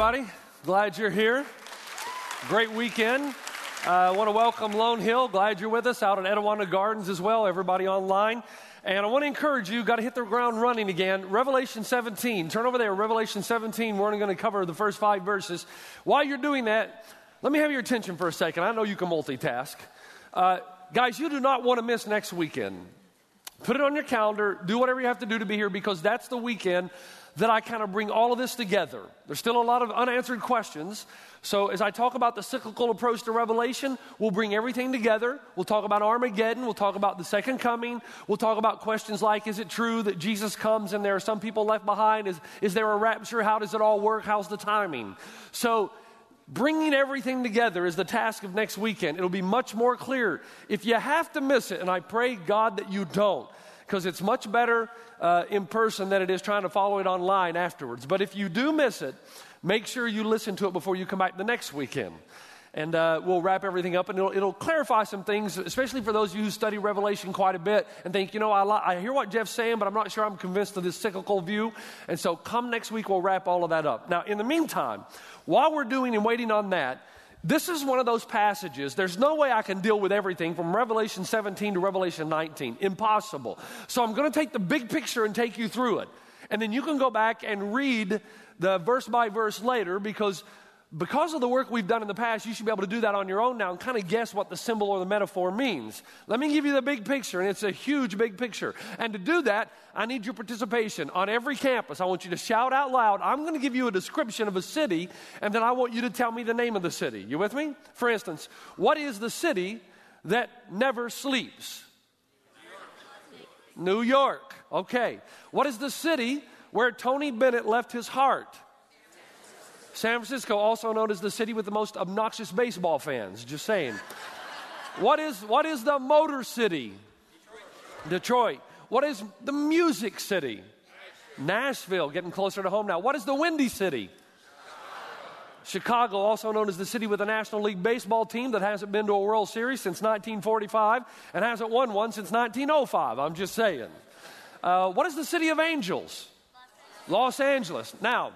everybody. Glad you're here. Great weekend. Uh, I want to welcome Lone Hill. Glad you're with us out in Etiwanda Gardens as well, everybody online. And I want to encourage you, got to hit the ground running again. Revelation 17. Turn over there, Revelation 17. We're only going to cover the first five verses. While you're doing that, let me have your attention for a second. I know you can multitask. Uh, guys, you do not want to miss next weekend. Put it on your calendar. Do whatever you have to do to be here because that's the weekend that I kind of bring all of this together. There's still a lot of unanswered questions. So, as I talk about the cyclical approach to Revelation, we'll bring everything together. We'll talk about Armageddon. We'll talk about the second coming. We'll talk about questions like Is it true that Jesus comes and there are some people left behind? Is, is there a rapture? How does it all work? How's the timing? So, bringing everything together is the task of next weekend. It'll be much more clear. If you have to miss it, and I pray God that you don't, because it's much better uh, in person than it is trying to follow it online afterwards. But if you do miss it, make sure you listen to it before you come back the next weekend. And uh, we'll wrap everything up, and it'll, it'll, clarify some things, especially for those of you who study Revelation quite a bit and think, you know, I, li- I hear what Jeff's saying, but I'm not sure I'm convinced of this cyclical view. And so, come next week, we'll wrap all of that up. Now, in the meantime, while we're doing and waiting on that, this is one of those passages. There's no way I can deal with everything from Revelation 17 to Revelation 19. Impossible. So I'm going to take the big picture and take you through it. And then you can go back and read the verse by verse later because because of the work we've done in the past, you should be able to do that on your own now and kind of guess what the symbol or the metaphor means. Let me give you the big picture, and it's a huge big picture. And to do that, I need your participation on every campus. I want you to shout out loud. I'm going to give you a description of a city, and then I want you to tell me the name of the city. You with me? For instance, what is the city that never sleeps? New York. Okay. What is the city where Tony Bennett left his heart? San Francisco, also known as the city with the most obnoxious baseball fans. Just saying. what, is, what is the Motor City? Detroit. Detroit. What is the Music City? Nashville, getting closer to home now. What is the Windy City? Chicago, also known as the city with a National League baseball team that hasn't been to a World Series since 1945 and hasn't won one since 1905. I'm just saying. Uh, what is the city of angels? Los Angeles. Now,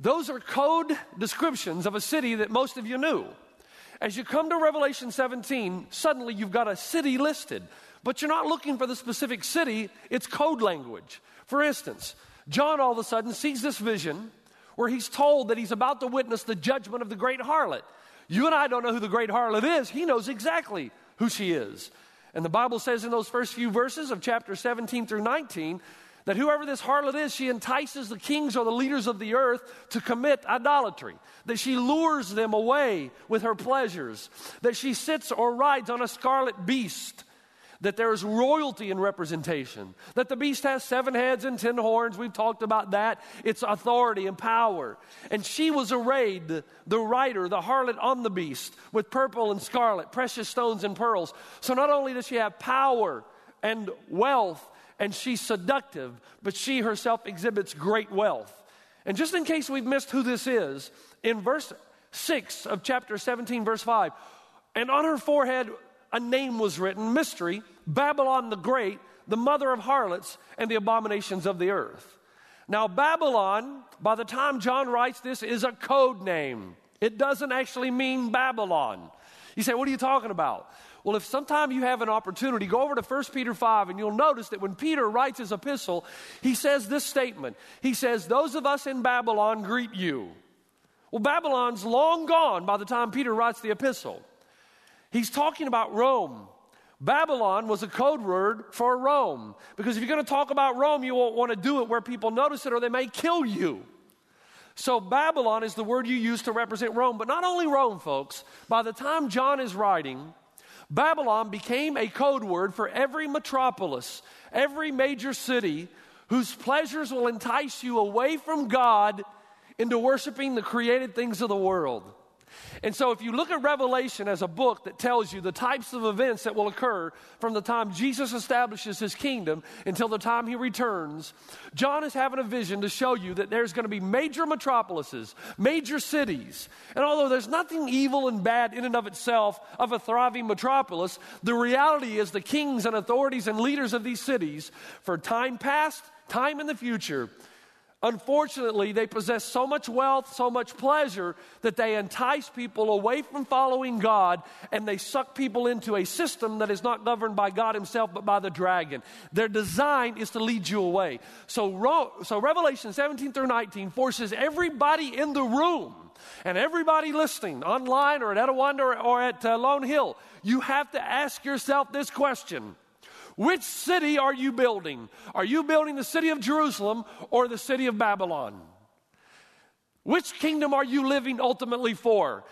those are code descriptions of a city that most of you knew. As you come to Revelation 17, suddenly you've got a city listed, but you're not looking for the specific city, it's code language. For instance, John all of a sudden sees this vision where he's told that he's about to witness the judgment of the great harlot. You and I don't know who the great harlot is, he knows exactly who she is. And the Bible says in those first few verses of chapter 17 through 19 that whoever this harlot is, she entices the kings or the leaders of the earth to commit idolatry, that she lures them away with her pleasures, that she sits or rides on a scarlet beast, that there is royalty in representation, that the beast has seven heads and ten horns. We've talked about that. It's authority and power. And she was arrayed, the, the rider, the harlot on the beast, with purple and scarlet, precious stones and pearls. So not only does she have power and wealth, and she's seductive, but she herself exhibits great wealth. And just in case we've missed who this is, in verse 6 of chapter 17, verse 5, and on her forehead a name was written Mystery, Babylon the Great, the mother of harlots and the abominations of the earth. Now, Babylon, by the time John writes this, is a code name. It doesn't actually mean Babylon. You say, What are you talking about? Well, if sometime you have an opportunity, go over to 1 Peter 5 and you'll notice that when Peter writes his epistle, he says this statement. He says, Those of us in Babylon greet you. Well, Babylon's long gone by the time Peter writes the epistle. He's talking about Rome. Babylon was a code word for Rome. Because if you're going to talk about Rome, you won't want to do it where people notice it or they may kill you. So, Babylon is the word you use to represent Rome. But not only Rome, folks. By the time John is writing, Babylon became a code word for every metropolis, every major city whose pleasures will entice you away from God into worshiping the created things of the world. And so, if you look at Revelation as a book that tells you the types of events that will occur from the time Jesus establishes his kingdom until the time he returns, John is having a vision to show you that there's going to be major metropolises, major cities. And although there's nothing evil and bad in and of itself of a thriving metropolis, the reality is the kings and authorities and leaders of these cities, for time past, time in the future, Unfortunately, they possess so much wealth, so much pleasure, that they entice people away from following God and they suck people into a system that is not governed by God Himself but by the dragon. Their design is to lead you away. So, so Revelation 17 through 19 forces everybody in the room and everybody listening online or at Etiwanda or, or at uh, Lone Hill, you have to ask yourself this question which city are you building? Are you building the city of Jerusalem or the city of Babylon? Which kingdom are you living ultimately for?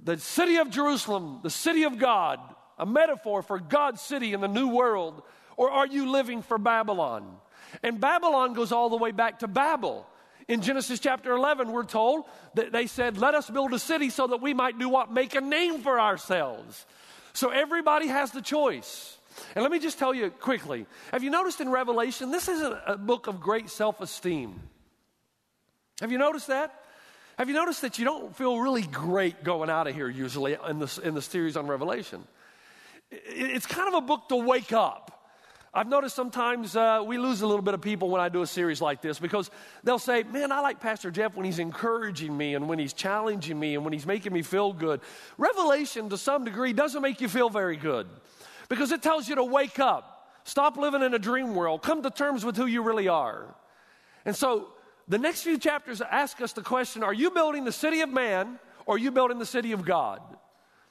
The city of Jerusalem, the city of God, a metaphor for God's city in the new world, or are you living for Babylon? And Babylon goes all the way back to Babel. In Genesis chapter 11, we're told that they said, Let us build a city so that we might do what? Make a name for ourselves. So everybody has the choice. And let me just tell you quickly have you noticed in Revelation, this isn't a book of great self esteem? Have you noticed that? Have you noticed that you don't feel really great going out of here usually in the, in the series on Revelation? It's kind of a book to wake up. I've noticed sometimes uh, we lose a little bit of people when I do a series like this because they'll say, Man, I like Pastor Jeff when he's encouraging me and when he's challenging me and when he's making me feel good. Revelation, to some degree, doesn't make you feel very good because it tells you to wake up, stop living in a dream world, come to terms with who you really are. And so the next few chapters ask us the question Are you building the city of man or are you building the city of God?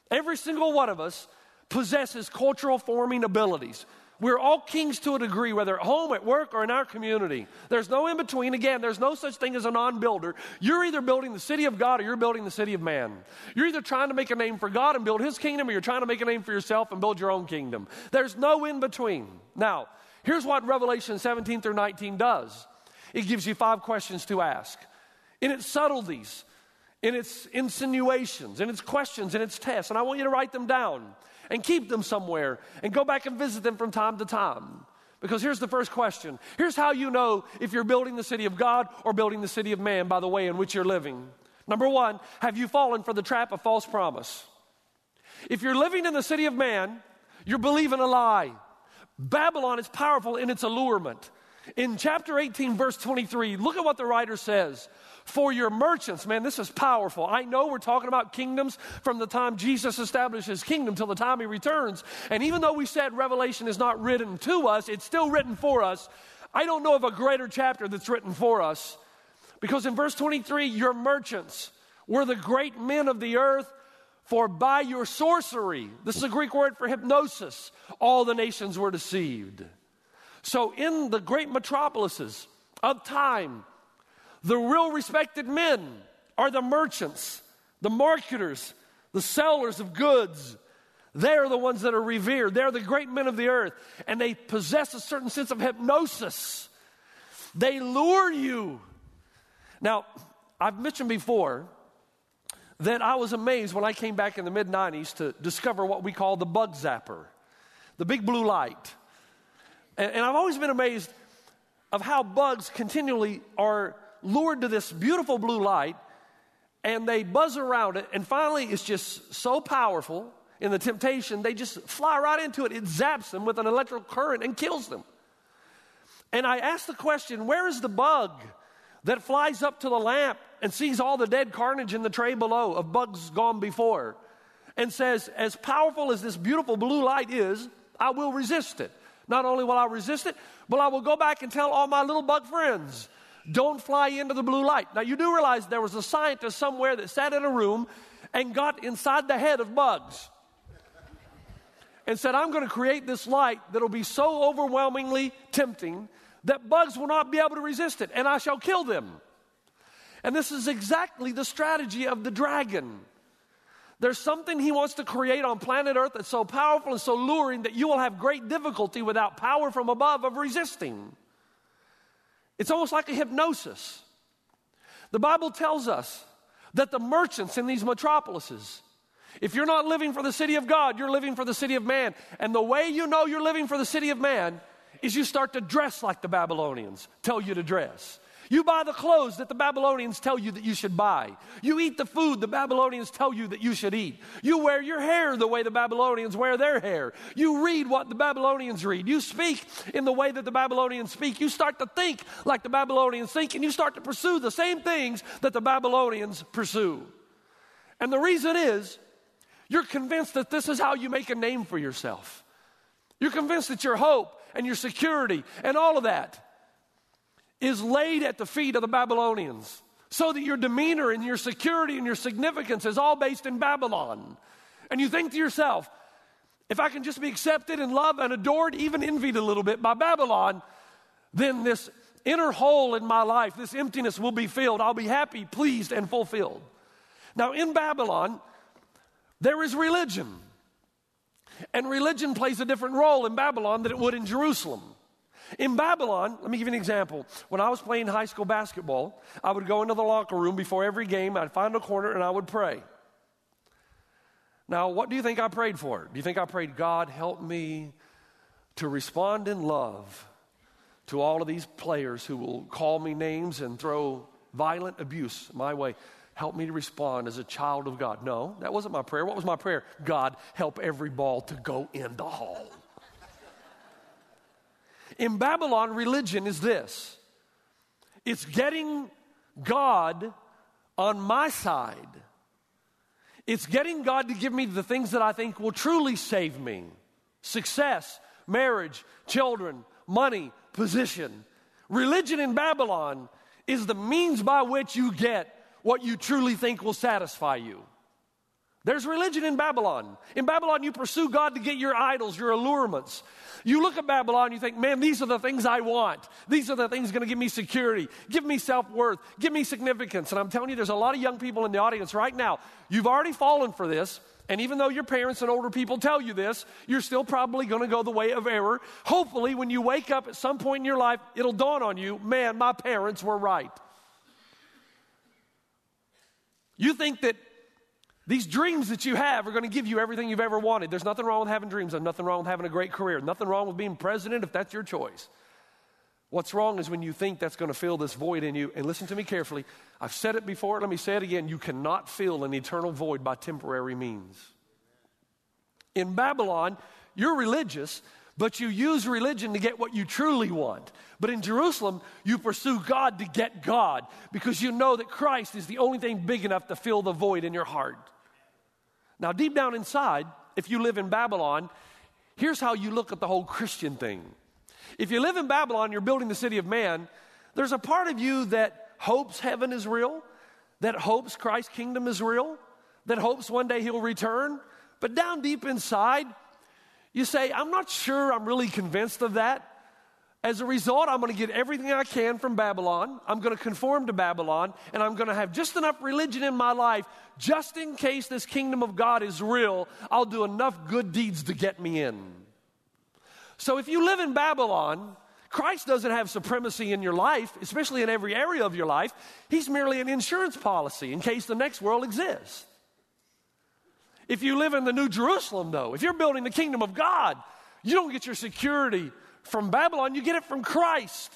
Every single one of us possesses cultural forming abilities. We're all kings to a degree, whether at home, at work, or in our community. There's no in between. Again, there's no such thing as a non builder. You're either building the city of God or you're building the city of man. You're either trying to make a name for God and build his kingdom or you're trying to make a name for yourself and build your own kingdom. There's no in between. Now, here's what Revelation 17 through 19 does it gives you five questions to ask. In its subtleties, in its insinuations, in its questions, in its tests, and I want you to write them down and keep them somewhere and go back and visit them from time to time. Because here's the first question. Here's how you know if you're building the city of God or building the city of man by the way in which you're living. Number one, have you fallen for the trap of false promise? If you're living in the city of man, you're believing a lie. Babylon is powerful in its allurement. In chapter 18, verse 23, look at what the writer says for your merchants. Man, this is powerful. I know we're talking about kingdoms from the time Jesus established his kingdom till the time he returns. And even though we said Revelation is not written to us, it's still written for us. I don't know of a greater chapter that's written for us. Because in verse 23, your merchants were the great men of the earth, for by your sorcery, this is a Greek word for hypnosis, all the nations were deceived. So in the great metropolises of time, the real respected men are the merchants, the marketers, the sellers of goods. They're the ones that are revered. They're the great men of the earth, and they possess a certain sense of hypnosis. They lure you. Now, I've mentioned before that I was amazed when I came back in the mid 90s to discover what we call the bug zapper, the big blue light. And, and I've always been amazed of how bugs continually are lured to this beautiful blue light and they buzz around it, and finally it's just so powerful in the temptation, they just fly right into it. It zaps them with an electrical current and kills them. And I ask the question where is the bug that flies up to the lamp and sees all the dead carnage in the tray below of bugs gone before and says, As powerful as this beautiful blue light is, I will resist it. Not only will I resist it, but I will go back and tell all my little bug friends don't fly into the blue light. Now, you do realize there was a scientist somewhere that sat in a room and got inside the head of bugs and said, I'm going to create this light that'll be so overwhelmingly tempting that bugs will not be able to resist it, and I shall kill them. And this is exactly the strategy of the dragon. There's something he wants to create on planet Earth that's so powerful and so luring that you will have great difficulty without power from above of resisting. It's almost like a hypnosis. The Bible tells us that the merchants in these metropolises, if you're not living for the city of God, you're living for the city of man. And the way you know you're living for the city of man is you start to dress like the Babylonians tell you to dress. You buy the clothes that the Babylonians tell you that you should buy. You eat the food the Babylonians tell you that you should eat. You wear your hair the way the Babylonians wear their hair. You read what the Babylonians read. You speak in the way that the Babylonians speak. You start to think like the Babylonians think, and you start to pursue the same things that the Babylonians pursue. And the reason is you're convinced that this is how you make a name for yourself. You're convinced that your hope and your security and all of that is laid at the feet of the Babylonians. So that your demeanor and your security and your significance is all based in Babylon. And you think to yourself, if I can just be accepted and loved and adored, even envied a little bit by Babylon, then this inner hole in my life, this emptiness will be filled. I'll be happy, pleased, and fulfilled. Now, in Babylon, there is religion. And religion plays a different role in Babylon than it would in Jerusalem. In Babylon, let me give you an example. When I was playing high school basketball, I would go into the locker room before every game, I'd find a corner, and I would pray. Now, what do you think I prayed for? Do you think I prayed, God, help me to respond in love to all of these players who will call me names and throw violent abuse my way? Help me to respond as a child of God. No, that wasn't my prayer. What was my prayer? God, help every ball to go in the hole. In Babylon, religion is this it's getting God on my side. It's getting God to give me the things that I think will truly save me success, marriage, children, money, position. Religion in Babylon is the means by which you get what you truly think will satisfy you. There's religion in Babylon. In Babylon, you pursue God to get your idols, your allurements. You look at Babylon, you think, man, these are the things I want. These are the things going to give me security, give me self worth, give me significance. And I'm telling you, there's a lot of young people in the audience right now. You've already fallen for this. And even though your parents and older people tell you this, you're still probably going to go the way of error. Hopefully, when you wake up at some point in your life, it'll dawn on you man, my parents were right. You think that these dreams that you have are going to give you everything you've ever wanted. There's nothing wrong with having dreams. There's nothing wrong with having a great career. Nothing wrong with being president if that's your choice. What's wrong is when you think that's going to fill this void in you. And listen to me carefully. I've said it before, let me say it again. You cannot fill an eternal void by temporary means. In Babylon, you're religious, but you use religion to get what you truly want. But in Jerusalem, you pursue God to get God because you know that Christ is the only thing big enough to fill the void in your heart. Now, deep down inside, if you live in Babylon, here's how you look at the whole Christian thing. If you live in Babylon, you're building the city of man, there's a part of you that hopes heaven is real, that hopes Christ's kingdom is real, that hopes one day he'll return. But down deep inside, you say, I'm not sure I'm really convinced of that. As a result, I'm going to get everything I can from Babylon. I'm going to conform to Babylon, and I'm going to have just enough religion in my life just in case this kingdom of God is real. I'll do enough good deeds to get me in. So if you live in Babylon, Christ doesn't have supremacy in your life, especially in every area of your life. He's merely an insurance policy in case the next world exists. If you live in the New Jerusalem, though, if you're building the kingdom of God, you don't get your security from Babylon, you get it from Christ.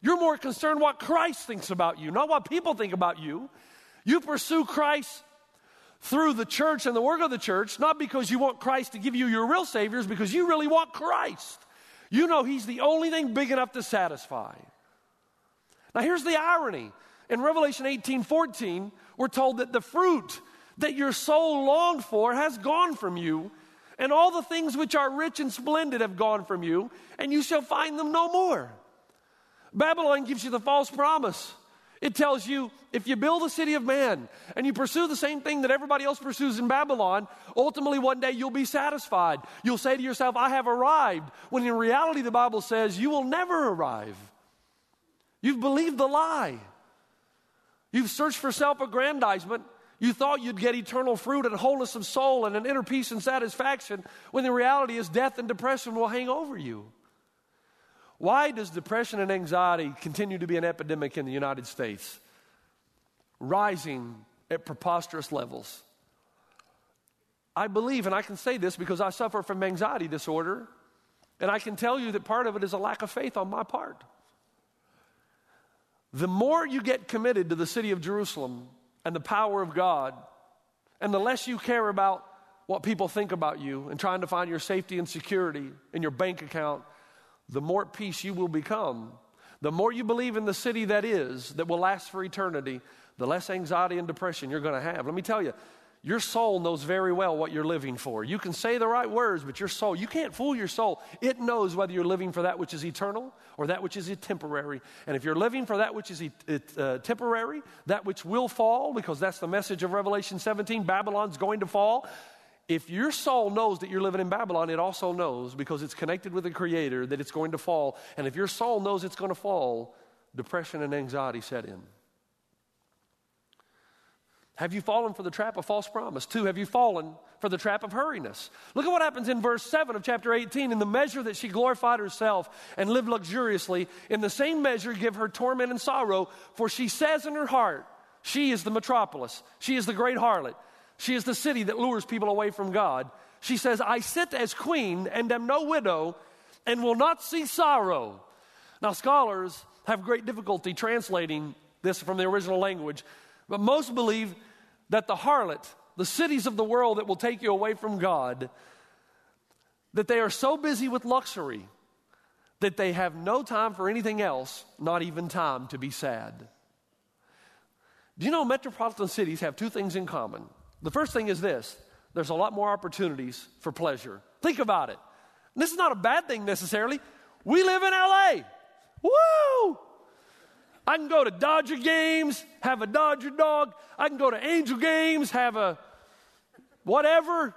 You're more concerned what Christ thinks about you, not what people think about you. You pursue Christ through the church and the work of the church, not because you want Christ to give you your real saviors, because you really want Christ. You know He's the only thing big enough to satisfy. Now, here's the irony. In Revelation 18 14, we're told that the fruit that your soul longed for has gone from you, and all the things which are rich and splendid have gone from you, and you shall find them no more. Babylon gives you the false promise. It tells you if you build a city of man and you pursue the same thing that everybody else pursues in Babylon, ultimately one day you'll be satisfied. You'll say to yourself, I have arrived. When in reality, the Bible says you will never arrive. You've believed the lie. You've searched for self aggrandizement you thought you'd get eternal fruit and wholeness of soul and an inner peace and satisfaction when the reality is death and depression will hang over you. Why does depression and anxiety continue to be an epidemic in the United States? Rising at preposterous levels. I believe, and I can say this because I suffer from anxiety disorder, and I can tell you that part of it is a lack of faith on my part. the more you get committed to the city of Jerusalem and the power of God, and the less you care about what people think about you and trying to find your safety and security in your bank account, the more at peace you will become. The more you believe in the city that is, that will last for eternity, the less anxiety and depression you're going to have. Let me tell you, your soul knows very well what you're living for. You can say the right words, but your soul, you can't fool your soul. It knows whether you're living for that which is eternal or that which is temporary. And if you're living for that which is uh, temporary, that which will fall, because that's the message of Revelation 17 Babylon's going to fall. If your soul knows that you're living in Babylon, it also knows because it's connected with the Creator that it's going to fall. And if your soul knows it's going to fall, depression and anxiety set in. Have you fallen for the trap of false promise? Two, have you fallen for the trap of hurriness? Look at what happens in verse 7 of chapter 18. In the measure that she glorified herself and lived luxuriously, in the same measure give her torment and sorrow, for she says in her heart, She is the metropolis, she is the great harlot, she is the city that lures people away from God. She says, I sit as queen and am no widow and will not see sorrow. Now, scholars have great difficulty translating this from the original language, but most believe that the harlot, the cities of the world that will take you away from God, that they are so busy with luxury that they have no time for anything else, not even time to be sad. Do you know metropolitan cities have two things in common? The first thing is this there's a lot more opportunities for pleasure. Think about it. This is not a bad thing necessarily. We live in LA. Woo! I can go to Dodger games, have a Dodger dog. I can go to Angel games, have a whatever.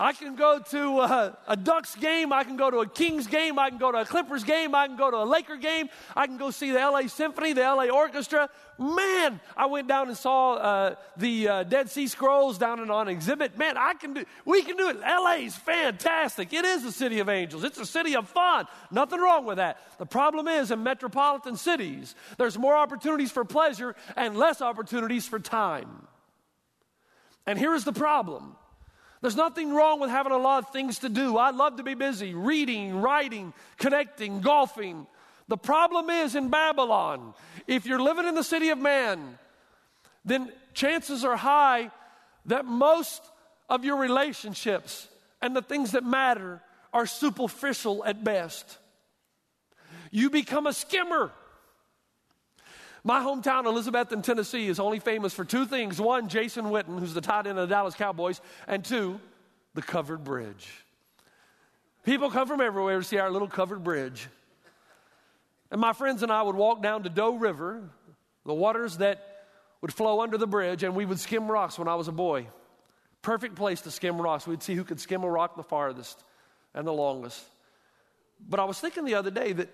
I can go to a, a, Ducks game. I can go to a Kings game. I can go to a Clippers game. I can go to a Laker game. I can go see the LA Symphony, the LA Orchestra. Man, I went down and saw uh, the uh, Dead Sea Scrolls down and on exhibit. Man, I can do. We can do it. LA's fantastic. It is a city of angels. It's a city of fun. Nothing wrong with that. The problem is in metropolitan cities, there's more opportunities for pleasure and less opportunities for time. And here is the problem there's nothing wrong with having a lot of things to do. I love to be busy reading, writing, connecting, golfing. The problem is in Babylon, if you're living in the city of man, then chances are high that most of your relationships and the things that matter are superficial at best. You become a skimmer. My hometown, Elizabethton, Tennessee, is only famous for two things. One, Jason Witten, who's the tight end of the Dallas Cowboys, and two, the covered bridge. People come from everywhere to see our little covered bridge. And my friends and I would walk down to Doe River, the waters that would flow under the bridge, and we would skim rocks when I was a boy. Perfect place to skim rocks. We'd see who could skim a rock the farthest and the longest. But I was thinking the other day that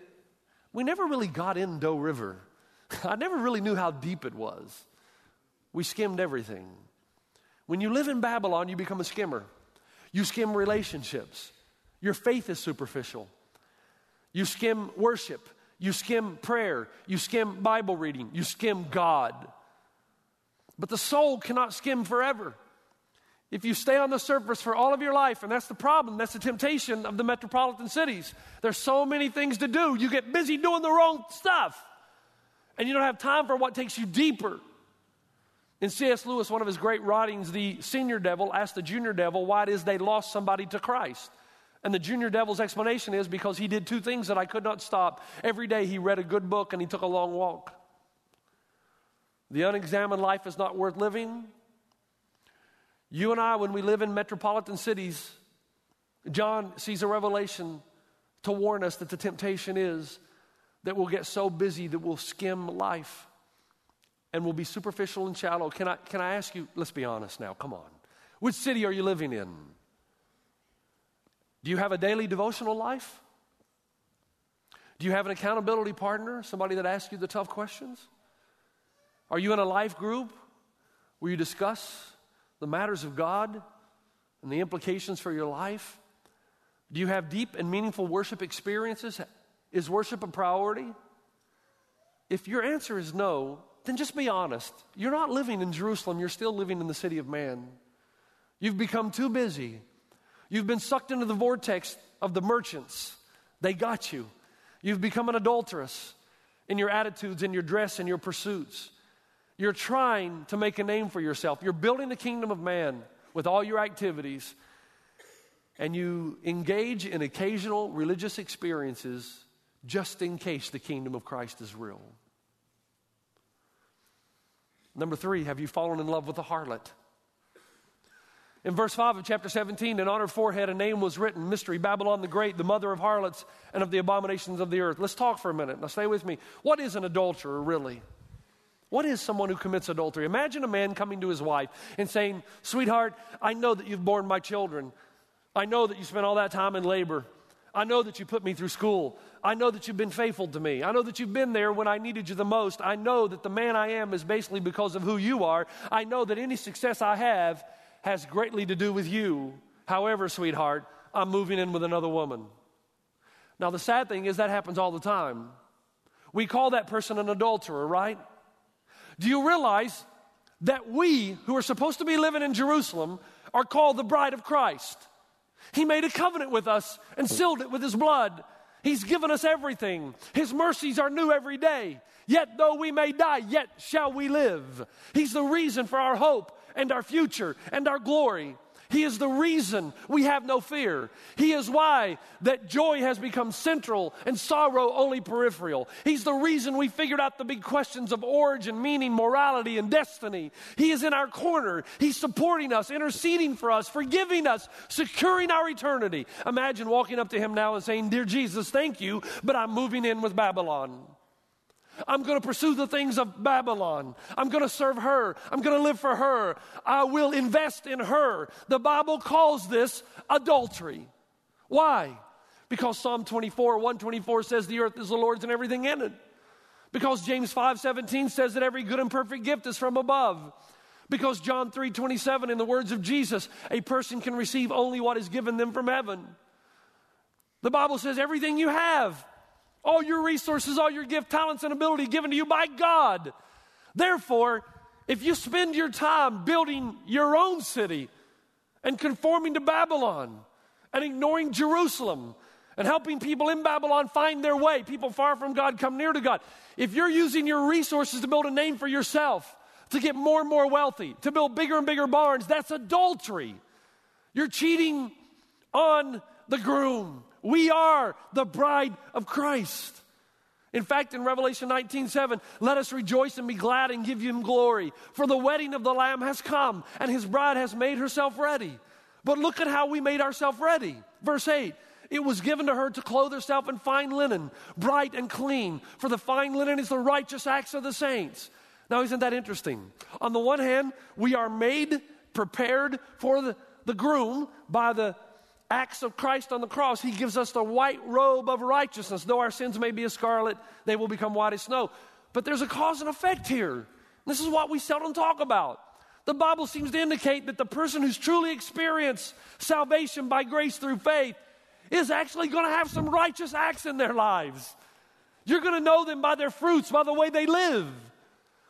we never really got in Doe River. I never really knew how deep it was. We skimmed everything. When you live in Babylon, you become a skimmer. You skim relationships. Your faith is superficial. You skim worship. You skim prayer. You skim Bible reading. You skim God. But the soul cannot skim forever. If you stay on the surface for all of your life, and that's the problem, that's the temptation of the metropolitan cities. There's so many things to do. You get busy doing the wrong stuff and you don't have time for what takes you deeper. In C.S. Lewis, one of his great writings, the senior devil asked the junior devil why it is they lost somebody to Christ. And the junior devil's explanation is because he did two things that I could not stop. Every day he read a good book and he took a long walk. The unexamined life is not worth living. You and I, when we live in metropolitan cities, John sees a revelation to warn us that the temptation is that we'll get so busy that we'll skim life and we'll be superficial and shallow. Can I, can I ask you, let's be honest now, come on. Which city are you living in? Do you have a daily devotional life? Do you have an accountability partner, somebody that asks you the tough questions? Are you in a life group where you discuss the matters of God and the implications for your life? Do you have deep and meaningful worship experiences? Is worship a priority? If your answer is no, then just be honest. You're not living in Jerusalem, you're still living in the city of man. You've become too busy. You've been sucked into the vortex of the merchants. They got you. You've become an adulteress. in your attitudes, in your dress, in your pursuits. You're trying to make a name for yourself. You're building the kingdom of man with all your activities, and you engage in occasional religious experiences just in case the kingdom of Christ is real. Number three, have you fallen in love with a harlot? In verse 5 of chapter 17, in on her forehead a name was written Mystery, Babylon the Great, the mother of harlots and of the abominations of the earth. Let's talk for a minute. Now, stay with me. What is an adulterer, really? What is someone who commits adultery? Imagine a man coming to his wife and saying, Sweetheart, I know that you've borne my children. I know that you spent all that time in labor. I know that you put me through school. I know that you've been faithful to me. I know that you've been there when I needed you the most. I know that the man I am is basically because of who you are. I know that any success I have has greatly to do with you. However, sweetheart, I'm moving in with another woman. Now, the sad thing is that happens all the time. We call that person an adulterer, right? Do you realize that we, who are supposed to be living in Jerusalem, are called the bride of Christ? He made a covenant with us and sealed it with his blood. He's given us everything. His mercies are new every day. Yet though we may die, yet shall we live. He's the reason for our hope and our future and our glory. He is the reason we have no fear. He is why that joy has become central and sorrow only peripheral. He's the reason we figured out the big questions of origin, meaning, morality, and destiny. He is in our corner. He's supporting us, interceding for us, forgiving us, securing our eternity. Imagine walking up to him now and saying, Dear Jesus, thank you, but I'm moving in with Babylon. I'm going to pursue the things of Babylon. I'm going to serve her. I'm going to live for her. I will invest in her. The Bible calls this adultery. Why? Because Psalm 24, 124 says the earth is the Lord's and everything in it. Because James 5, 17 says that every good and perfect gift is from above. Because John 3, 27, in the words of Jesus, a person can receive only what is given them from heaven. The Bible says everything you have all your resources, all your gift, talents, and ability given to you by God. Therefore, if you spend your time building your own city and conforming to Babylon and ignoring Jerusalem and helping people in Babylon find their way, people far from God come near to God, if you're using your resources to build a name for yourself, to get more and more wealthy, to build bigger and bigger barns, that's adultery. You're cheating on the groom. We are the bride of Christ. In fact, in Revelation 19 7, let us rejoice and be glad and give him glory. For the wedding of the Lamb has come, and his bride has made herself ready. But look at how we made ourselves ready. Verse 8 It was given to her to clothe herself in fine linen, bright and clean. For the fine linen is the righteous acts of the saints. Now, isn't that interesting? On the one hand, we are made prepared for the, the groom by the acts of Christ on the cross, He gives us the white robe of righteousness. Though our sins may be as scarlet, they will become white as snow. But there's a cause and effect here. This is what we seldom talk about. The Bible seems to indicate that the person who's truly experienced salvation by grace through faith is actually going to have some righteous acts in their lives. You're going to know them by their fruits, by the way they live.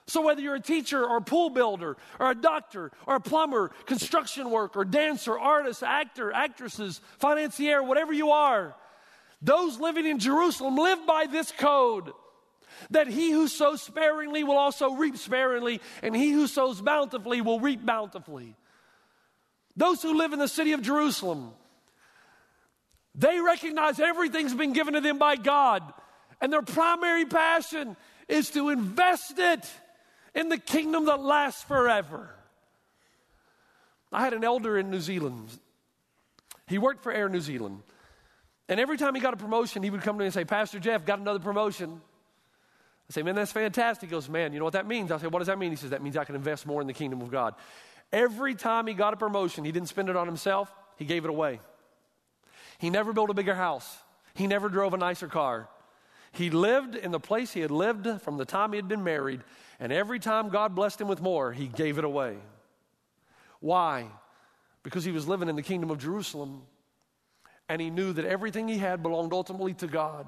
So, whether you're a teacher or a pool builder or a doctor or a plumber, construction worker, dancer, artist, actor, actresses, financier, whatever you are, those living in Jerusalem live by this code that he who sows sparingly will also reap sparingly, and he who sows bountifully will reap bountifully. Those who live in the city of Jerusalem, they recognize everything's been given to them by God, and their primary passion is to invest it in the kingdom that lasts forever. I had an elder in New Zealand. He worked for Air New Zealand. And every time he got a promotion, he would come to me and say, Pastor Jeff, got another promotion. I say, man, that's fantastic. He goes, man, you know what that means? I say, what does that mean? He says, that means I can invest more in the kingdom of God. Every time he got a promotion, he didn't spend it on himself, he gave it away. He never built a bigger house, he never drove a nicer car. He lived in the place he had lived from the time he had been married, and every time God blessed him with more, he gave it away. Why? Because he was living in the kingdom of Jerusalem, and he knew that everything he had belonged ultimately to God.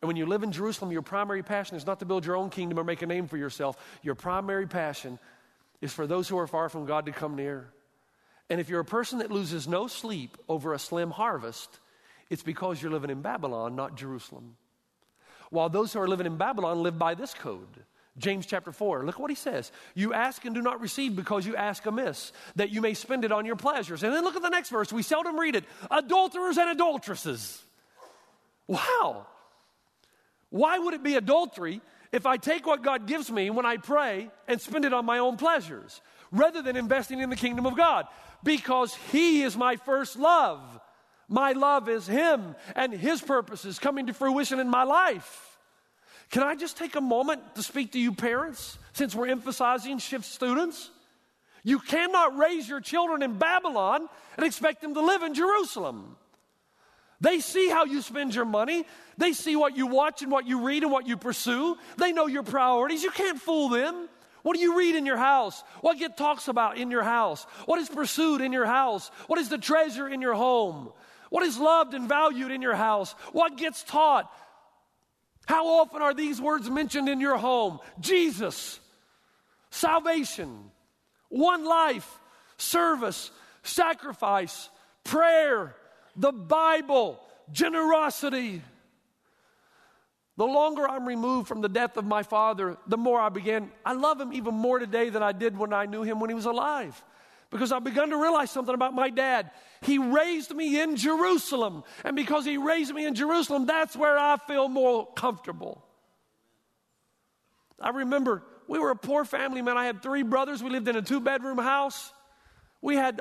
And when you live in Jerusalem, your primary passion is not to build your own kingdom or make a name for yourself. Your primary passion is for those who are far from God to come near. And if you're a person that loses no sleep over a slim harvest, it's because you're living in Babylon, not Jerusalem. while those who are living in Babylon live by this code. James chapter 4, look what he says. You ask and do not receive because you ask amiss, that you may spend it on your pleasures. And then look at the next verse. We seldom read it adulterers and adulteresses. Wow. Why would it be adultery if I take what God gives me when I pray and spend it on my own pleasures rather than investing in the kingdom of God? Because He is my first love. My love is Him and His purposes coming to fruition in my life. Can I just take a moment to speak to you, parents, since we're emphasizing shift students? You cannot raise your children in Babylon and expect them to live in Jerusalem. They see how you spend your money. They see what you watch and what you read and what you pursue. They know your priorities. You can't fool them. What do you read in your house? What get talks about in your house? What is pursued in your house? What is the treasure in your home? What is loved and valued in your house? What gets taught? How often are these words mentioned in your home? Jesus, salvation, one life, service, sacrifice, prayer, the Bible, generosity. The longer I'm removed from the death of my father, the more I begin. I love him even more today than I did when I knew him when he was alive because I've begun to realize something about my dad. He raised me in Jerusalem, and because he raised me in Jerusalem, that's where I feel more comfortable. I remember we were a poor family, man. I had three brothers. We lived in a two bedroom house. We had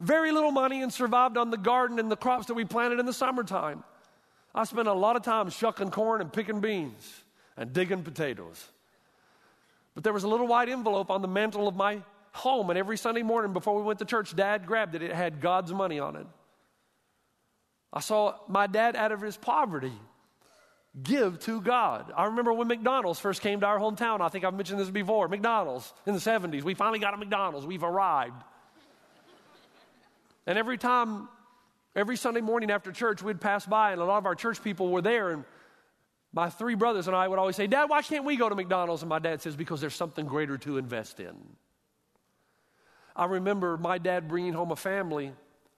very little money and survived on the garden and the crops that we planted in the summertime. I spent a lot of time shucking corn and picking beans and digging potatoes. But there was a little white envelope on the mantle of my home, and every Sunday morning before we went to church, Dad grabbed it. It had God's money on it. I saw my dad out of his poverty give to God. I remember when McDonald's first came to our hometown. I think I've mentioned this before. McDonald's in the 70s. We finally got a McDonald's. We've arrived. And every time, every Sunday morning after church, we'd pass by, and a lot of our church people were there. And my three brothers and I would always say, Dad, why can't we go to McDonald's? And my dad says, Because there's something greater to invest in. I remember my dad bringing home a family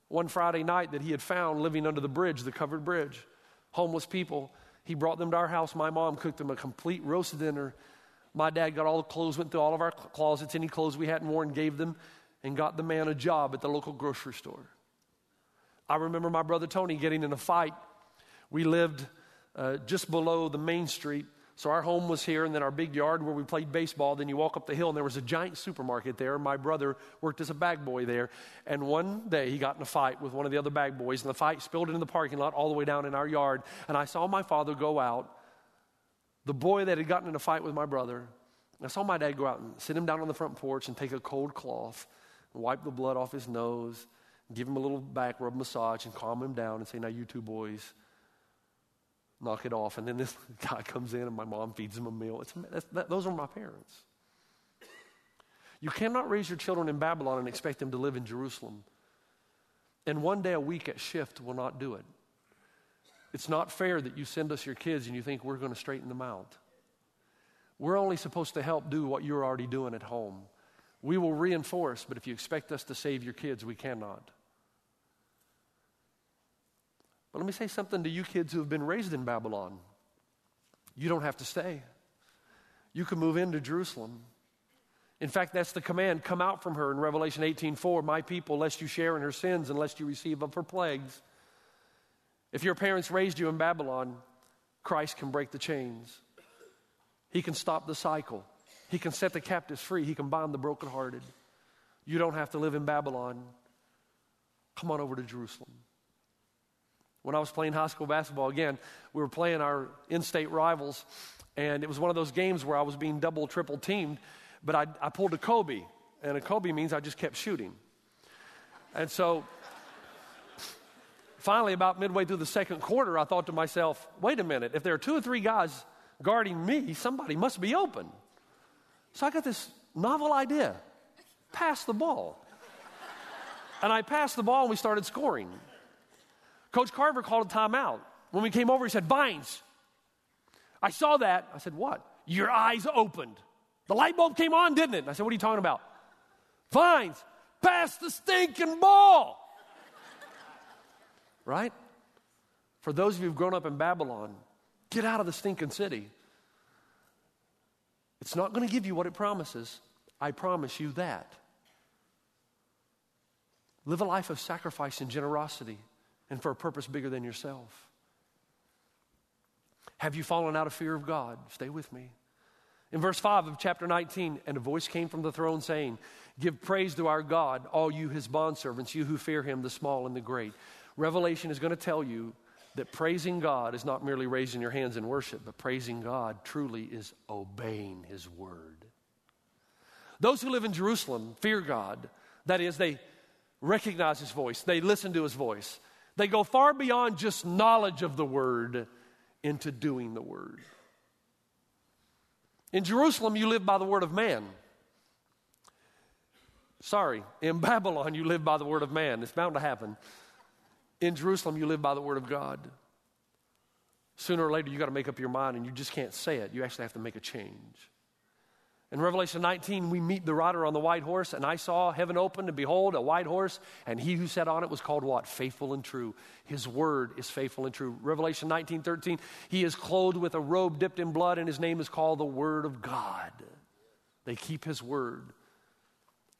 one Friday night that he had found living under the bridge, the covered bridge, homeless people. He brought them to our house. My mom cooked them a complete roast dinner. My dad got all the clothes, went through all of our closets, any clothes we hadn't worn, gave them, and got the man a job at the local grocery store. I remember my brother Tony getting in a fight. We lived uh, just below the main street so our home was here, and then our big yard where we played baseball. Then you walk up the hill, and there was a giant supermarket there. My brother worked as a bag boy there. And one day he got in a fight with one of the other bag boys, and the fight spilled into the parking lot all the way down in our yard. And I saw my father go out, the boy that had gotten in a fight with my brother. I saw my dad go out and sit him down on the front porch and take a cold cloth and wipe the blood off his nose, give him a little back rub massage, and calm him down and say, Now, you two boys knock it off. And then this guy comes in and my mom feeds him a meal. That, those are my parents. You cannot raise your children in Babylon and expect them to live in Jerusalem. And one day a week at shift will not do it. It's not fair that you send us your kids and you think we're going to straighten them out. We're only supposed to help do what you're already doing at home. We will reinforce, but if you expect us to save your kids, we cannot. But let me say something to you kids who have been raised in Babylon. You don't have to stay. You can move into Jerusalem. In fact, that's the command come out from her in Revelation 18:4, my people, lest you share in her sins and lest you receive of her plagues. If your parents raised you in Babylon, Christ can break the chains. He can stop the cycle. He can set the captives free. He can bind the brokenhearted. You don't have to live in Babylon. Come on over to Jerusalem when I was playing high school basketball. Again, we were playing our in state rivals, and it was one of those games where I was being double, triple teamed, but I, I pulled a Kobe, and a Kobe means I just kept shooting. And so finally, about midway through the second quarter, I thought to myself, wait a minute, if there are two or three guys guarding me, somebody must be open. So I got this novel idea pass the ball. And I passed the ball and we started scoring. Coach Carver called a timeout. When we came over, he said, Vines. I saw that. I said, What? Your eyes opened. The light bulb came on, didn't it? I said, What are you talking about? Vines, pass the stinking ball. right? For those of you who've grown up in Babylon, Get out of the stinking city. It's not going to give you what it promises. I promise you that. Live a life of sacrifice and generosity and for a purpose bigger than yourself. Have you fallen out of fear of God? Stay with me. In verse 5 of chapter 19, and a voice came from the throne saying, Give praise to our God, all you his bondservants, you who fear him, the small and the great. Revelation is going to tell you that praising God is not merely raising your hands in worship, but praising God truly is obeying his word. Those who live in Jerusalem fear God. That is, they recognize his voice, they listen to his voice. They go far beyond just knowledge of the word into doing the word. In Jerusalem, you live by the word of man. Sorry, in Babylon, you live by the word of man. It's bound to happen. In Jerusalem, you live by the word of God. Sooner or later, you got to make up your mind, and you just can't say it. You actually have to make a change. In Revelation 19, we meet the rider on the white horse, and I saw heaven open, and behold, a white horse, and he who sat on it was called what? Faithful and true. His word is faithful and true. Revelation 19, 13, he is clothed with a robe dipped in blood, and his name is called the Word of God. They keep his word.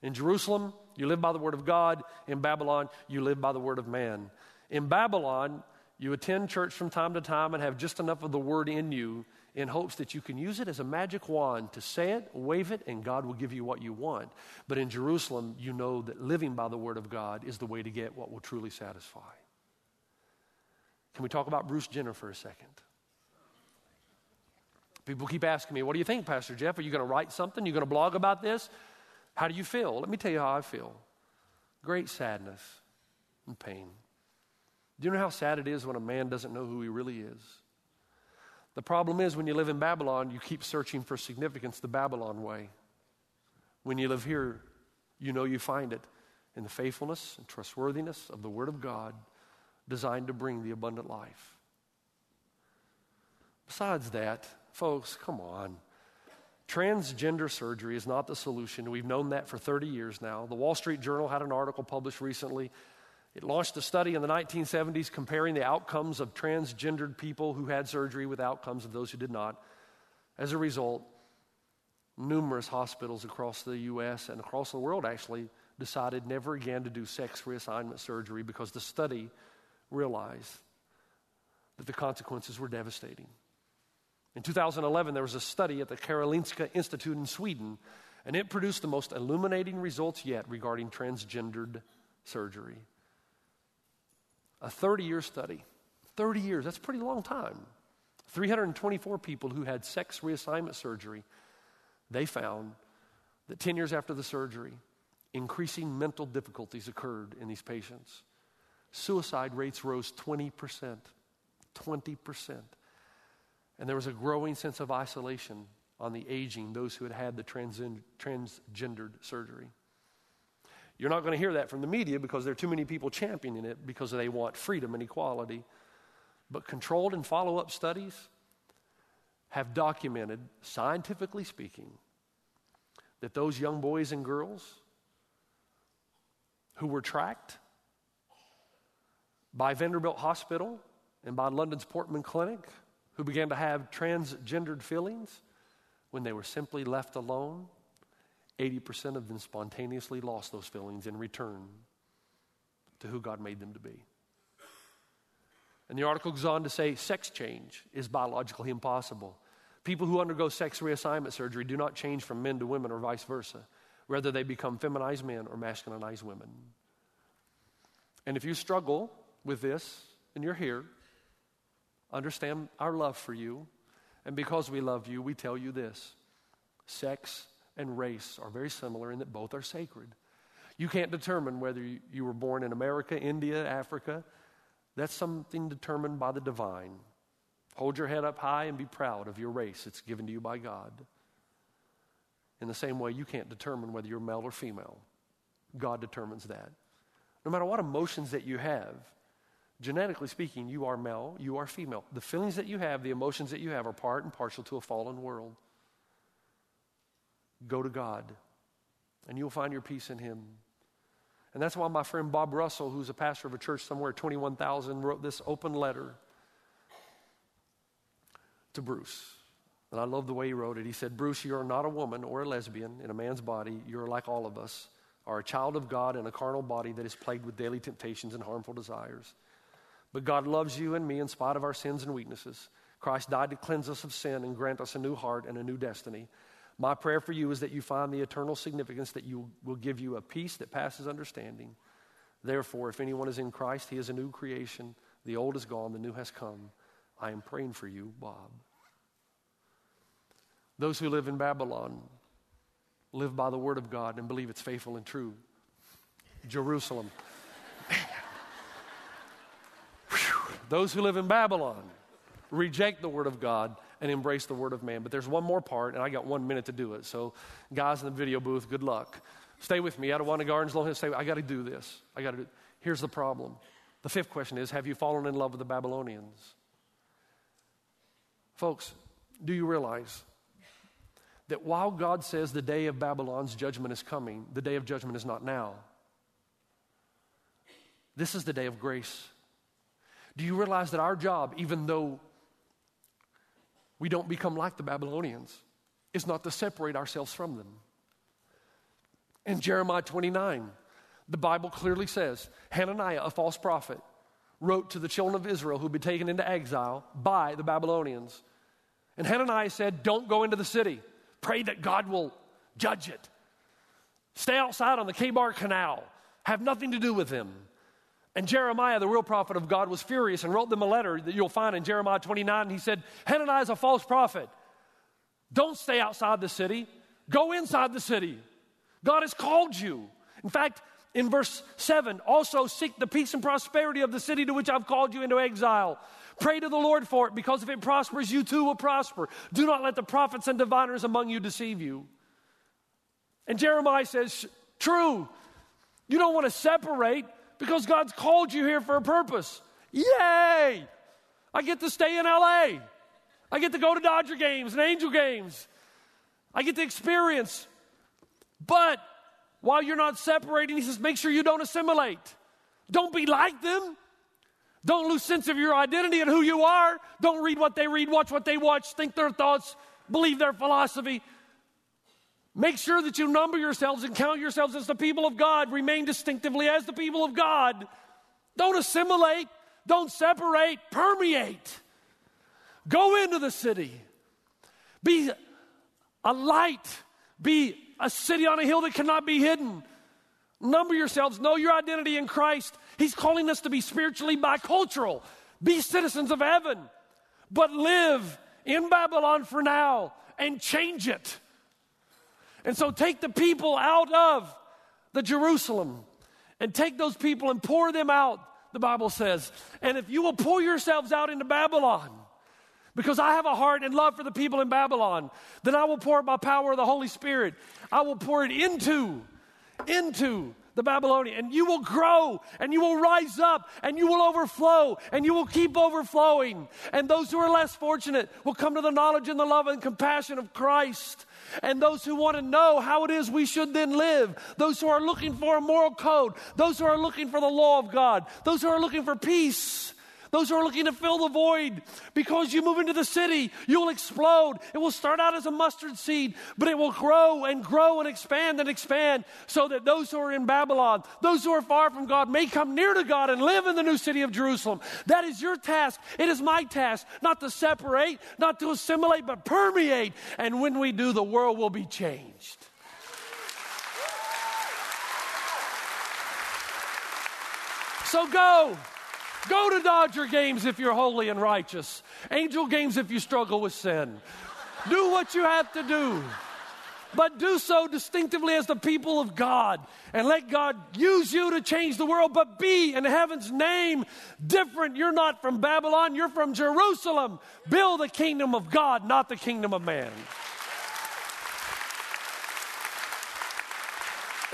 In Jerusalem, you live by the word of God. In Babylon, you live by the word of man. In Babylon, you attend church from time to time and have just enough of the word in you in hopes that you can use it as a magic wand to say it, wave it, and God will give you what you want. But in Jerusalem, you know that living by the Word of God is the way to get what will truly satisfy. Can we talk about Bruce Jenner for a second? People keep asking me, What do you think, Pastor Jeff? Are you going to write something? Are you going to blog about this? How do you feel? Let me tell you how I feel great sadness and pain. Do you know how sad it is when a man doesn't know who he really is? The problem is when you live in Babylon, you keep searching for significance the Babylon way. When you live here, you know you find it in the faithfulness and trustworthiness of the Word of God designed to bring the abundant life. Besides that, folks, come on. Transgender surgery is not the solution. We've known that for 30 years now. The Wall Street Journal had an article published recently it launched a study in the 1970s comparing the outcomes of transgendered people who had surgery with outcomes of those who did not. As a result, numerous hospitals across the U.S. and across the world actually decided never again to do sex reassignment surgery because the study realized that the consequences were devastating. In 2011, there was a study at the Karolinska Institute in Sweden, and it produced the most illuminating results yet regarding transgendered surgery. A 30 year study. 30 years, that's a pretty long time. 324 people who had sex reassignment surgery, they found that 10 years after the surgery, increasing mental difficulties occurred in these patients. Suicide rates rose 20%. 20%. And there was a growing sense of isolation on the aging, those who had had the transgendered surgery. You're not going to hear that from the media because there are too many people championing it because they want freedom and equality. But controlled and follow up studies have documented, scientifically speaking, that those young boys and girls who were tracked by Vanderbilt Hospital and by London's Portman Clinic, who began to have transgendered feelings when they were simply left alone 80% of them spontaneously lost those feelings in return to who God made them to be. And the article goes on to say sex change is biologically impossible. People who undergo sex reassignment surgery do not change from men to women or vice versa. Rather, they become feminized men or masculinized women. And if you struggle with this and you're here, understand our love for you. And because we love you, we tell you this sex and race are very similar in that both are sacred. You can't determine whether you were born in America, India, Africa. That's something determined by the divine. Hold your head up high and be proud of your race. It's given to you by God. In the same way, you can't determine whether you're male or female. God determines that. No matter what emotions that you have, genetically speaking, you are male, you are female. The feelings that you have, the emotions that you have, are part and partial to a fallen world. Go to God, and you'll find your peace in Him. And that's why my friend Bob Russell, who's a pastor of a church somewhere, 21,000, wrote this open letter to Bruce. And I love the way he wrote it. He said, Bruce, you are not a woman or a lesbian in a man's body. You're like all of us, are a child of God in a carnal body that is plagued with daily temptations and harmful desires. But God loves you and me in spite of our sins and weaknesses. Christ died to cleanse us of sin and grant us a new heart and a new destiny. My prayer for you is that you find the eternal significance that you will give you a peace that passes understanding. Therefore, if anyone is in Christ, he is a new creation. The old is gone, the new has come. I am praying for you, Bob. Those who live in Babylon live by the word of God and believe it's faithful and true. Jerusalem. Those who live in Babylon reject the word of God and embrace the word of man. But there's one more part, and I got one minute to do it. So, guys in the video booth, good luck. Stay with me. I don't Out of Wanda Gardens, Low stay. I got to do this. I got to do. it. Here's the problem. The fifth question is: Have you fallen in love with the Babylonians? Folks, do you realize that while God says the day of Babylon's judgment is coming, the day of judgment is not now? This is the day of grace. Do you realize that our job, even though we don't become like the Babylonians, is not to separate ourselves from them? In Jeremiah 29, the Bible clearly says Hananiah, a false prophet, wrote to the children of Israel who'd been taken into exile by the Babylonians. And Hananiah said, Don't go into the city. Pray that God will judge it. Stay outside on the Chebar Canal. Have nothing to do with them. And Jeremiah, the real prophet of God, was furious and wrote them a letter that you'll find in Jeremiah 29. He said, Hananiah is a false prophet. Don't stay outside the city, go inside the city. God has called you. In fact, in verse 7, also seek the peace and prosperity of the city to which I've called you into exile. Pray to the Lord for it, because if it prospers, you too will prosper. Do not let the prophets and diviners among you deceive you. And Jeremiah says, True, you don't want to separate because God's called you here for a purpose. Yay! I get to stay in LA. I get to go to Dodger games and Angel games. I get to experience. But while you're not separating, he says, make sure you don't assimilate. Don't be like them. Don't lose sense of your identity and who you are. Don't read what they read, watch what they watch, think their thoughts, believe their philosophy. Make sure that you number yourselves and count yourselves as the people of God. Remain distinctively as the people of God. Don't assimilate, don't separate, permeate. Go into the city. Be a light. Be a city on a hill that cannot be hidden. Number yourselves, know your identity in Christ. He's calling us to be spiritually bicultural, be citizens of heaven, but live in Babylon for now and change it. And so take the people out of the Jerusalem and take those people and pour them out, the Bible says. And if you will pour yourselves out into Babylon, because I have a heart and love for the people in Babylon, then I will pour by power of the Holy Spirit. I will pour it into, into the Babylonian. And you will grow and you will rise up and you will overflow and you will keep overflowing. And those who are less fortunate will come to the knowledge and the love and compassion of Christ. And those who want to know how it is we should then live, those who are looking for a moral code, those who are looking for the law of God, those who are looking for peace, those who are looking to fill the void. Because you move into the city, you will explode. It will start out as a mustard seed, but it will grow and grow and expand and expand so that those who are in Babylon, those who are far from God, may come near to God and live in the new city of Jerusalem. That is your task. It is my task, not to separate, not to assimilate, but permeate. And when we do, the world will be changed. So go. Go to Dodger games if you're holy and righteous, angel games if you struggle with sin. Do what you have to do, but do so distinctively as the people of God and let God use you to change the world. But be, in heaven's name, different. You're not from Babylon, you're from Jerusalem. Build the kingdom of God, not the kingdom of man.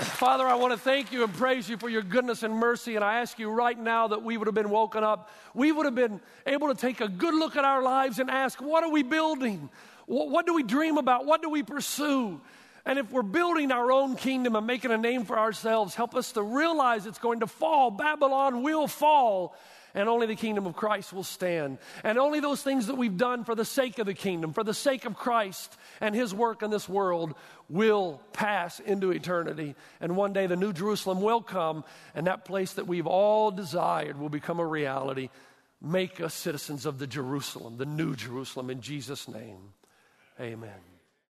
Father, I want to thank you and praise you for your goodness and mercy. And I ask you right now that we would have been woken up. We would have been able to take a good look at our lives and ask, what are we building? What do we dream about? What do we pursue? And if we're building our own kingdom and making a name for ourselves, help us to realize it's going to fall. Babylon will fall. And only the kingdom of Christ will stand. And only those things that we've done for the sake of the kingdom, for the sake of Christ and his work in this world, will pass into eternity. And one day the New Jerusalem will come, and that place that we've all desired will become a reality. Make us citizens of the Jerusalem, the New Jerusalem, in Jesus' name. Amen.